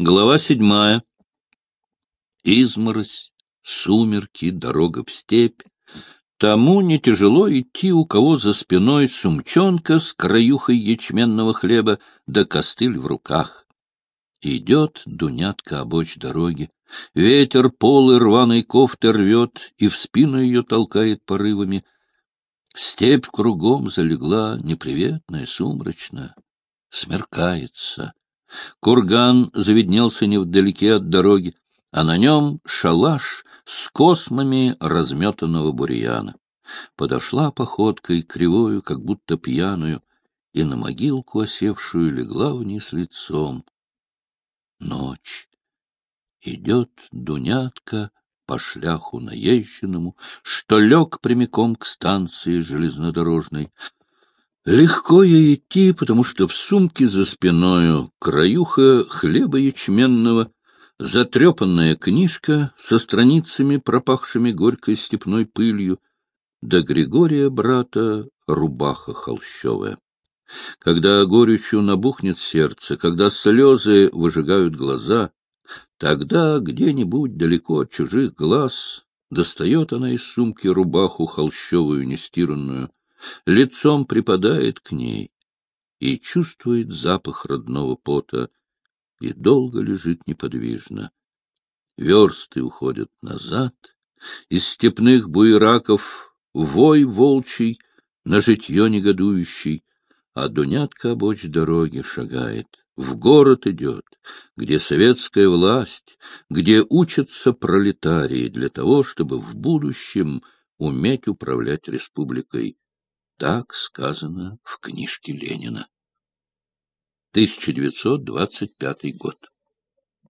Глава седьмая. Изморозь, сумерки, дорога в степь. Тому не тяжело идти, у кого за спиной сумчонка с краюхой ячменного хлеба да костыль в руках. Идет дунятка обочь дороги. Ветер полы рваной кофты рвет и в спину ее толкает порывами. Степь кругом залегла, неприветная, сумрачная. Смеркается. Курган заведнелся невдалеке от дороги, а на нем шалаш с космами разметанного бурьяна. Подошла походкой, кривою, как будто пьяную, и на могилку осевшую легла вниз лицом. Ночь. Идет Дунятка по шляху наезженному, что лег прямиком к станции железнодорожной. Легко ей идти, потому что в сумке за спиною краюха хлеба ячменного, затрепанная книжка со страницами, пропахшими горькой степной пылью, до Григория брата рубаха холщовая. Когда горечью набухнет сердце, когда слезы выжигают глаза, тогда где-нибудь далеко от чужих глаз достает она из сумки рубаху холщовую нестиранную, лицом припадает к ней и чувствует запах родного пота, и долго лежит неподвижно. Версты уходят назад, из степных буераков вой волчий, на житье негодующий, а Дунятка обочь дороги шагает, в город идет, где советская власть, где учатся пролетарии для того, чтобы в будущем уметь управлять республикой. Так сказано в книжке Ленина. 1925 год.